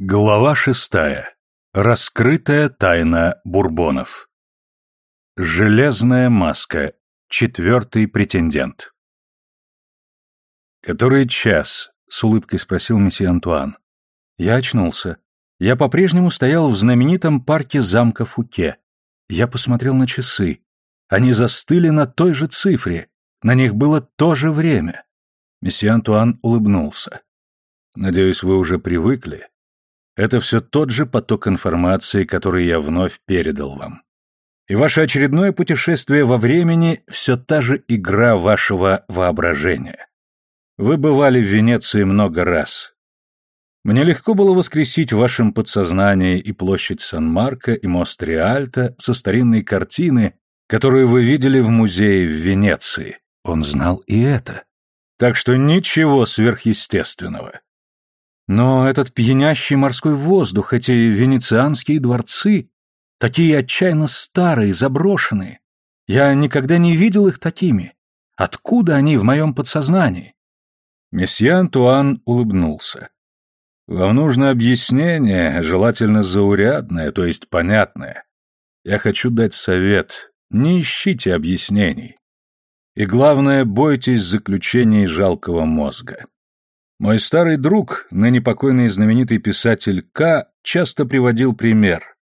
Глава шестая. Раскрытая тайна бурбонов. Железная маска. Четвертый претендент. «Который час?» — с улыбкой спросил месье Антуан. Я очнулся. Я по-прежнему стоял в знаменитом парке замка Фуке. Я посмотрел на часы. Они застыли на той же цифре. На них было то же время. Месье Антуан улыбнулся. «Надеюсь, вы уже привыкли?» Это все тот же поток информации, который я вновь передал вам. И ваше очередное путешествие во времени – все та же игра вашего воображения. Вы бывали в Венеции много раз. Мне легко было воскресить в вашем подсознании и площадь Сан-Марко, и мост Риальто со старинной картины, которую вы видели в музее в Венеции. Он знал и это. Так что ничего сверхъестественного. Но этот пьянящий морской воздух, эти венецианские дворцы, такие отчаянно старые, заброшенные. Я никогда не видел их такими. Откуда они в моем подсознании? Месье Антуан улыбнулся. Вам нужно объяснение, желательно заурядное, то есть понятное. Я хочу дать совет. Не ищите объяснений. И главное, бойтесь заключений жалкого мозга. Мой старый друг, ныне покойный знаменитый писатель К, часто приводил пример.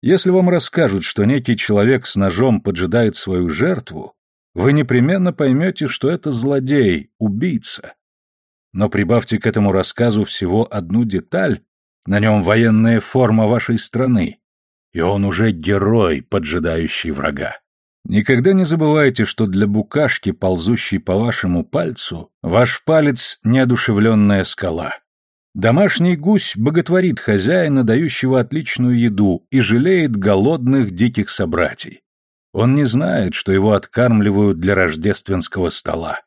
Если вам расскажут, что некий человек с ножом поджидает свою жертву, вы непременно поймете, что это злодей, убийца. Но прибавьте к этому рассказу всего одну деталь, на нем военная форма вашей страны, и он уже герой, поджидающий врага. Никогда не забывайте, что для букашки, ползущей по вашему пальцу, ваш палец — неодушевленная скала. Домашний гусь боготворит хозяина, дающего отличную еду, и жалеет голодных диких собратьей. Он не знает, что его откармливают для рождественского стола.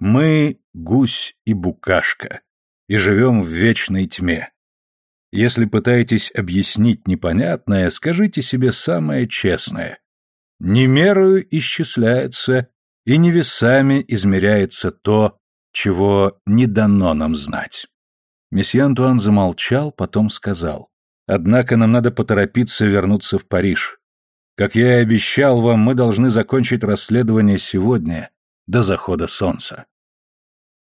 Мы — гусь и букашка, и живем в вечной тьме. Если пытаетесь объяснить непонятное, скажите себе самое честное. Не мерою исчисляется, и не весами измеряется то, чего не дано нам знать. Месье Антуан замолчал, потом сказал. «Однако нам надо поторопиться вернуться в Париж. Как я и обещал вам, мы должны закончить расследование сегодня, до захода солнца».